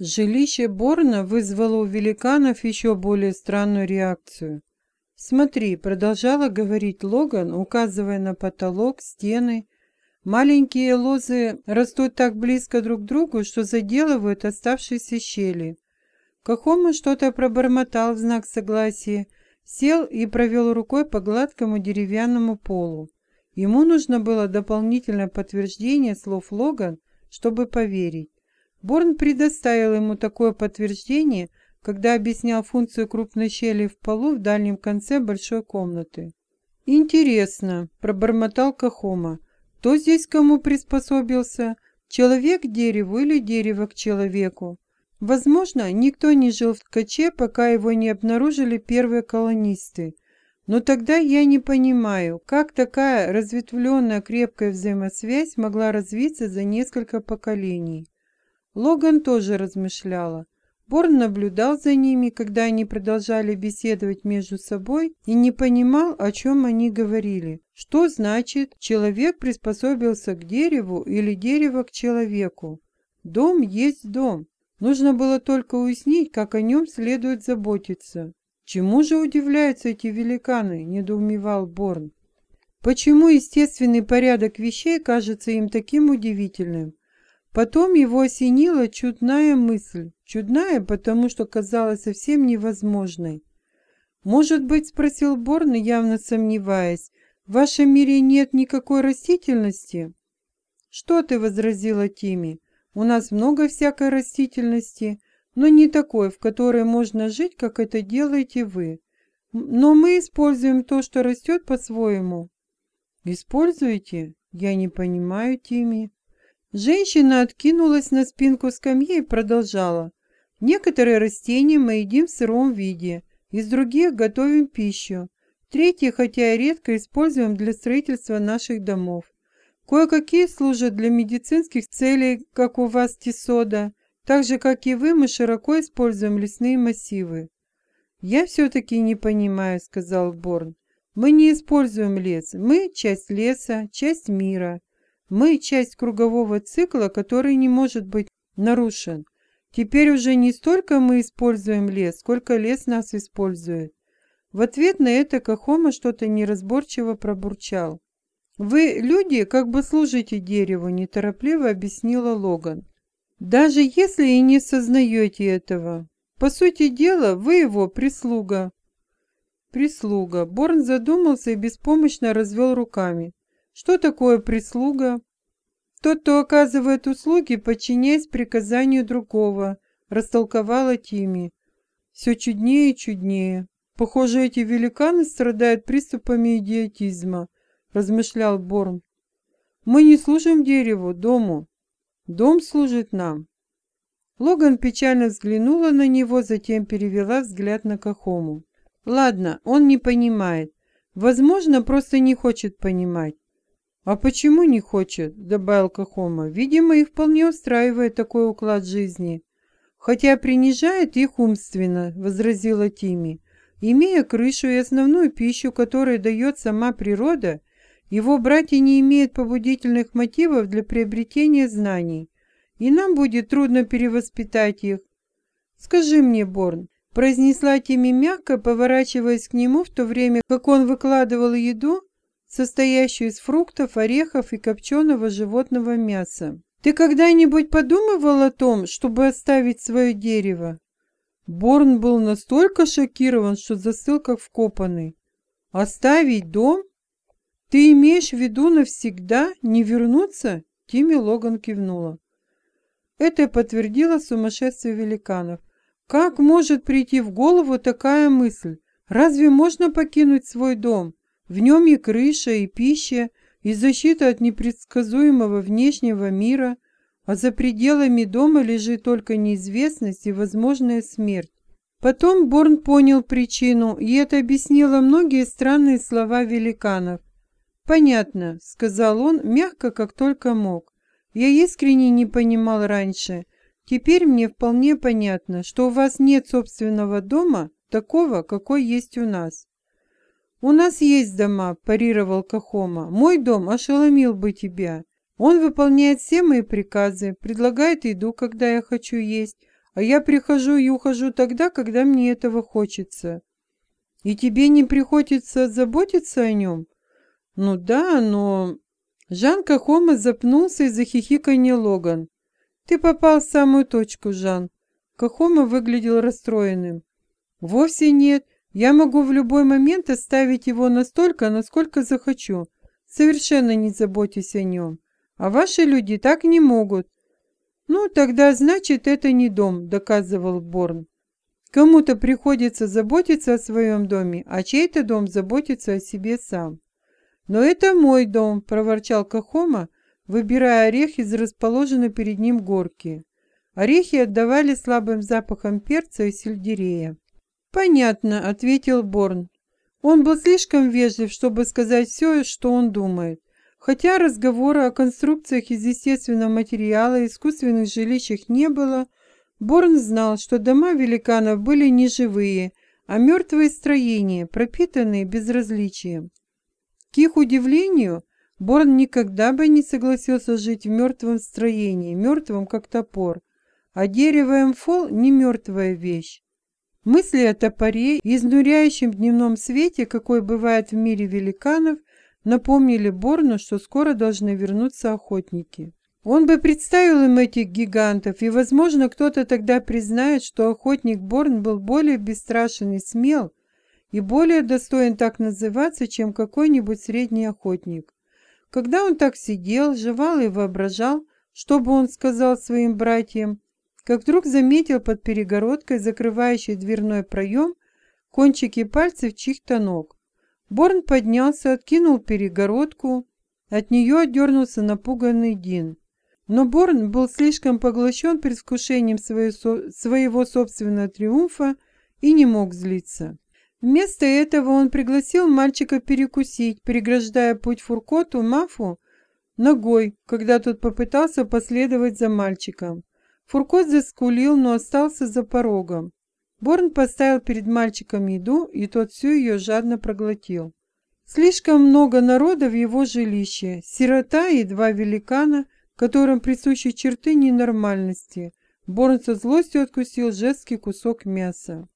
Жилище Борна вызвало у великанов еще более странную реакцию. «Смотри», — продолжала говорить Логан, указывая на потолок, стены. «Маленькие лозы растут так близко друг к другу, что заделывают оставшиеся щели». Кахома что-то пробормотал в знак согласия, сел и провел рукой по гладкому деревянному полу. Ему нужно было дополнительное подтверждение слов Логан, чтобы поверить. Борн предоставил ему такое подтверждение, когда объяснял функцию крупной щели в полу в дальнем конце большой комнаты. «Интересно», — пробормотал Кахома, — «кто здесь кому приспособился? Человек к дереву или дерево к человеку? Возможно, никто не жил в ткаче, пока его не обнаружили первые колонисты. Но тогда я не понимаю, как такая разветвленная крепкая взаимосвязь могла развиться за несколько поколений. Логан тоже размышляла. Борн наблюдал за ними, когда они продолжали беседовать между собой и не понимал, о чем они говорили. Что значит «человек приспособился к дереву» или «дерево к человеку»? Дом есть дом. Нужно было только уяснить, как о нем следует заботиться. «Чему же удивляются эти великаны?» – недоумевал Борн. «Почему естественный порядок вещей кажется им таким удивительным?» Потом его осенила чудная мысль. Чудная, потому что казалась совсем невозможной. «Может быть, — спросил Борн, явно сомневаясь, — в вашем мире нет никакой растительности?» «Что ты?» — возразила Тими. «У нас много всякой растительности, но не такой, в которой можно жить, как это делаете вы. Но мы используем то, что растет по-своему». «Используете? Я не понимаю, Тими». Женщина откинулась на спинку скамьи и продолжала. Некоторые растения мы едим в сыром виде, из других готовим пищу. Третьи, хотя и редко, используем для строительства наших домов. Кое-какие служат для медицинских целей, как у вас тесода, так же, как и вы, мы широко используем лесные массивы. «Я все-таки не понимаю», — сказал Борн. «Мы не используем лес. Мы — часть леса, часть мира. Мы — часть кругового цикла, который не может быть нарушен. Теперь уже не столько мы используем лес, сколько лес нас использует». В ответ на это Кахома что-то неразборчиво пробурчал. «Вы, люди, как бы служите дереву», — неторопливо объяснила Логан. Даже если и не сознаете этого. По сути дела, вы его прислуга. Прислуга. Борн задумался и беспомощно развел руками. Что такое прислуга? Тот, кто оказывает услуги, подчиняясь приказанию другого, растолковала Тими. Все чуднее и чуднее. Похоже, эти великаны страдают приступами идиотизма, размышлял Борн. Мы не служим дереву, дому, Дом служит нам. Логан печально взглянула на него, затем перевела взгляд на Кахому. Ладно, он не понимает. Возможно, просто не хочет понимать. «А почему не хочет?» — добавил Кахома. «Видимо, их вполне устраивает такой уклад жизни». «Хотя принижает их умственно», — возразила Тими. «Имея крышу и основную пищу, которую дает сама природа, его братья не имеют побудительных мотивов для приобретения знаний, и нам будет трудно перевоспитать их. Скажи мне, Борн, произнесла Тими мягко, поворачиваясь к нему в то время, как он выкладывал еду, состоящую из фруктов, орехов и копченого животного мяса. Ты когда-нибудь подумывал о том, чтобы оставить свое дерево? Борн был настолько шокирован, что застыл как вкопанный. Оставить дом? «Ты имеешь в виду навсегда не вернуться?» Тимми Логан кивнула. Это подтвердило сумасшествие великанов. Как может прийти в голову такая мысль? Разве можно покинуть свой дом? В нем и крыша, и пища, и защита от непредсказуемого внешнего мира, а за пределами дома лежит только неизвестность и возможная смерть. Потом Борн понял причину, и это объяснило многие странные слова великанов. «Понятно», — сказал он, мягко, как только мог. «Я искренне не понимал раньше. Теперь мне вполне понятно, что у вас нет собственного дома, такого, какой есть у нас». «У нас есть дома», – парировал Кахома. «Мой дом ошеломил бы тебя. Он выполняет все мои приказы, предлагает еду, когда я хочу есть, а я прихожу и ухожу тогда, когда мне этого хочется. И тебе не приходится заботиться о нем? Ну да, но... Жан Кахома запнулся из-за хихиканья Логан. Ты попал в самую точку, Жан. Кахома выглядел расстроенным. Вовсе нет. Я могу в любой момент оставить его настолько, насколько захочу. Совершенно не заботьтесь о нем. А ваши люди так не могут. Ну, тогда значит, это не дом, доказывал Борн. Кому-то приходится заботиться о своем доме, а чей-то дом заботится о себе сам. «Но это мой дом», — проворчал Кахома, выбирая орех из расположенной перед ним горки. Орехи отдавали слабым запахом перца и сельдерея. «Понятно», — ответил Борн. Он был слишком вежлив, чтобы сказать все, что он думает. Хотя разговора о конструкциях из естественного материала и искусственных жилищах не было, Борн знал, что дома великанов были не живые, а мертвые строения, пропитанные безразличием. К их удивлению, Борн никогда бы не согласился жить в мертвом строении, мертвом как топор, а дерево эмфол не мертвая вещь. Мысли о топоре и изнуряющем дневном свете, какой бывает в мире великанов, напомнили Борну, что скоро должны вернуться охотники. Он бы представил им этих гигантов, и, возможно, кто-то тогда признает, что охотник Борн был более бесстрашен и смел, и более достоин так называться, чем какой-нибудь средний охотник. Когда он так сидел, жевал и воображал, что бы он сказал своим братьям, как вдруг заметил под перегородкой, закрывающей дверной проем, кончики пальцев чьих-то ног. Борн поднялся, откинул перегородку, от нее отдернулся напуганный Дин. Но Борн был слишком поглощен предвкушением своего собственного триумфа и не мог злиться. Вместо этого он пригласил мальчика перекусить, преграждая путь Фуркоту Мафу ногой, когда тот попытался последовать за мальчиком. Фуркот заскулил, но остался за порогом. Борн поставил перед мальчиком еду, и тот всю ее жадно проглотил. Слишком много народа в его жилище, сирота и два великана, которым присущи черты ненормальности. Борн со злостью откусил жесткий кусок мяса.